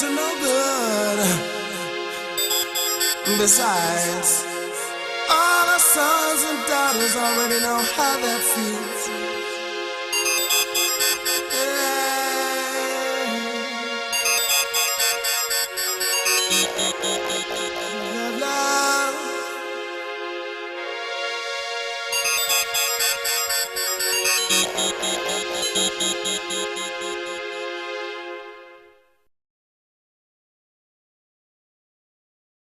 to no good. Besides, all our sons and daughters already know how that feels. Yeah. Love.